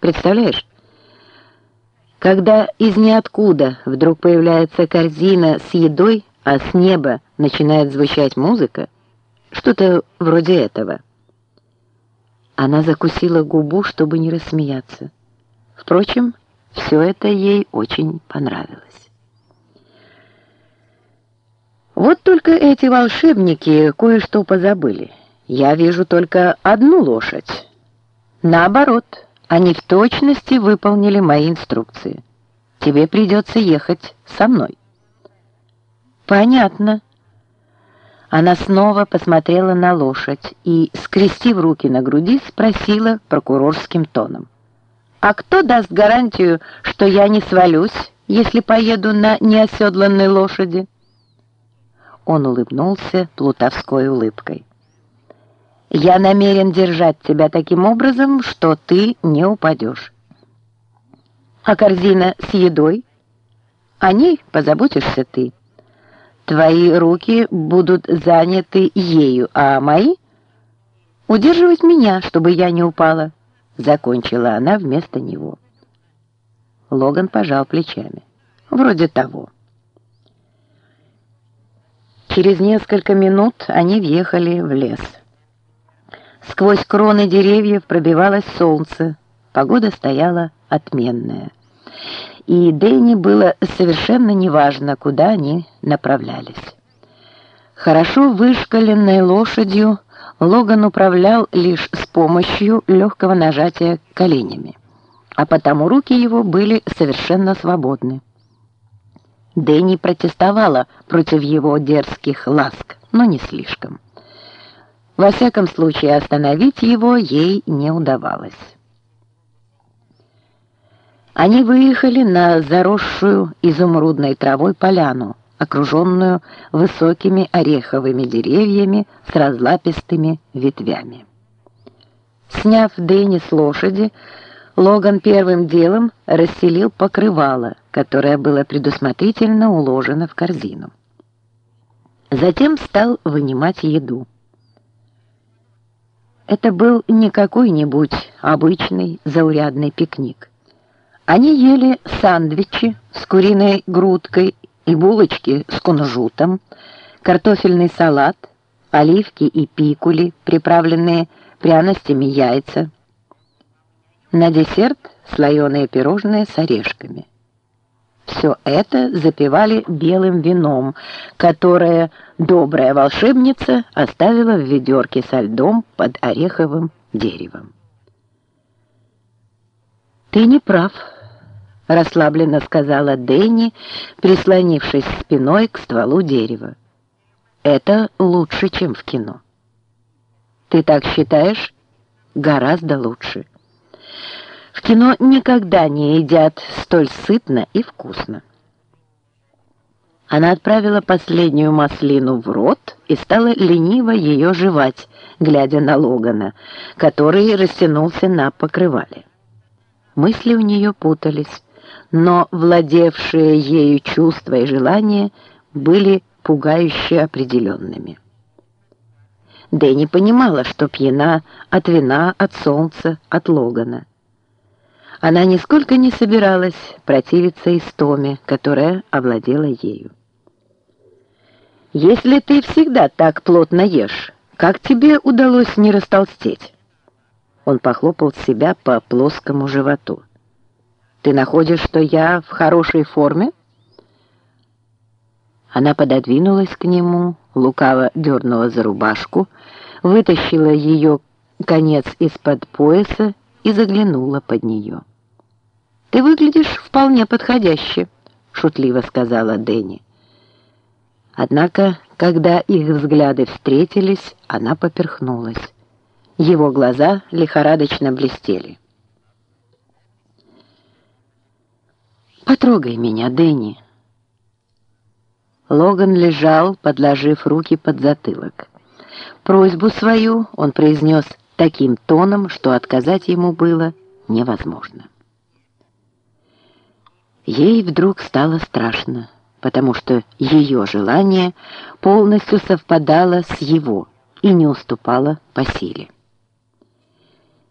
Представляешь? Когда из ниоткуда вдруг появляется корзина с едой, а с неба начинает звучать музыка, что-то вроде этого. Она закусила губу, чтобы не рассмеяться. Впрочем, все это ей очень понравилось. Вот только эти волшебники кое-что позабыли. Я вижу только одну лошадь. Наоборот, они в точности выполнили мои инструкции. Тебе придется ехать со мной. Понятно. Она снова посмотрела на лошадь и, скрестив руки на груди, спросила прокурорским тоном. «А кто даст гарантию, что я не свалюсь, если поеду на неоседланной лошади?» Он улыбнулся плутовской улыбкой. «Я намерен держать тебя таким образом, что ты не упадешь. А корзина с едой? О ней позаботишься ты. Твои руки будут заняты ею, а мои — удерживать меня, чтобы я не упала», — закончила она вместо него. Логан пожал плечами. «Вроде того». Через несколько минут они въехали в лес. Сквозь кроны деревьев пробивалось солнце. Погода стояла отменная. И Дэнни было совершенно неважно, куда они направлялись. Хорошо вышкаленной лошадью Логан управлял лишь с помощью легкого нажатия коленями, а потому руки его были совершенно свободны. Дэнни протестовала против его дерзких ласк, но не слишком. Во всяком случае, остановить его ей не удавалось. Они выехали на заросшую изумрудной травой поляну, окруженную высокими ореховыми деревьями с разлапистыми ветвями. Сняв Дэнни с лошади, Логан первым делом расселил покрывало, которое было предусмотрительно уложено в корзину. Затем стал вынимать еду. Это был не какой-нибудь обычный заурядный пикник. Они ели сандвичи с куриной грудкой и булочки с кунжутом, картофельный салат, оливки и пикули, приправленные пряностями яйца, на десерт слоеные пирожные с орешками. Все это запивали белым вином, которое добрая волшебница оставила в ведерке со льдом под ореховым деревом. «Ты не прав», — расслабленно сказала Дэнни, прислонившись спиной к стволу дерева. «Это лучше, чем в кино». «Ты так считаешь?» «Гораздо лучше». В кино никогда не едят столь сытно и вкусно. Она отправила последнюю маслину в рот и стала лениво ее жевать, глядя на Логана, который растянулся на покрывале. Мысли у нее путались, но владевшие ею чувства и желания были пугающе определенными. Дэнни понимала, что пьяна от вина, от солнца, от Логана. Она нисколько не собиралась противиться истоме, которая овладела ею. «Если ты всегда так плотно ешь, как тебе удалось не растолстеть?» Он похлопал себя по плоскому животу. «Ты находишь, что я в хорошей форме?» Она пододвинулась к нему, лукаво дернула за рубашку, вытащила ее конец из-под пояса и заглянула под нее. «Ты выглядишь вполне подходяще», — шутливо сказала Дэнни. Однако, когда их взгляды встретились, она поперхнулась. Его глаза лихорадочно блестели. «Потрогай меня, Дэнни». Логан лежал, подложив руки под затылок. Просьбу свою он произнес таким тоном, что отказать ему было невозможно. Ей вдруг стало страшно, потому что ее желание полностью совпадало с его и не уступало по силе.